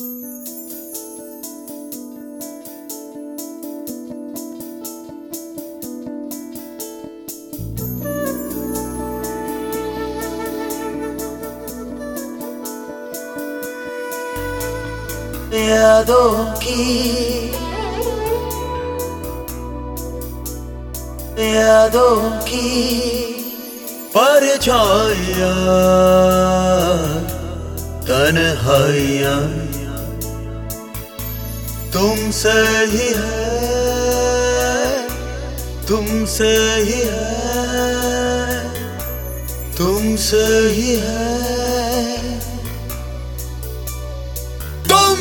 यादों की यादों की परछाइया तन्हाइया। तुमसे ही है, तुमसे ही है, तुमसे ही है। तुम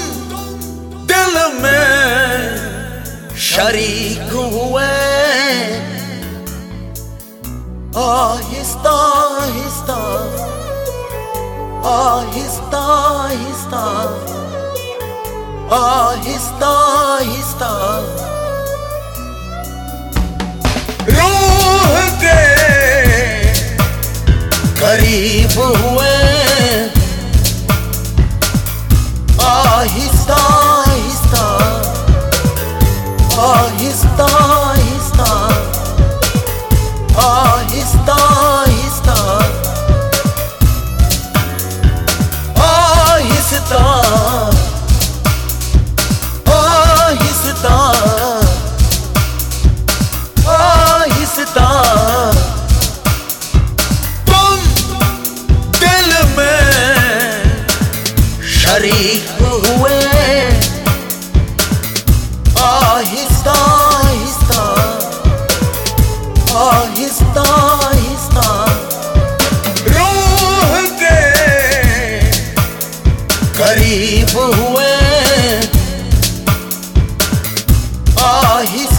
दिल में शरीक हुए, आहिस्ता आहिस्ता आहिस्ता आहिस्ता। आहिस्ता आहिस्ता। रूह के करीब हुए हुए आहिस्ता आहिस्ता आहिस्ता आहिस्ता करीब हुए आहिस्ता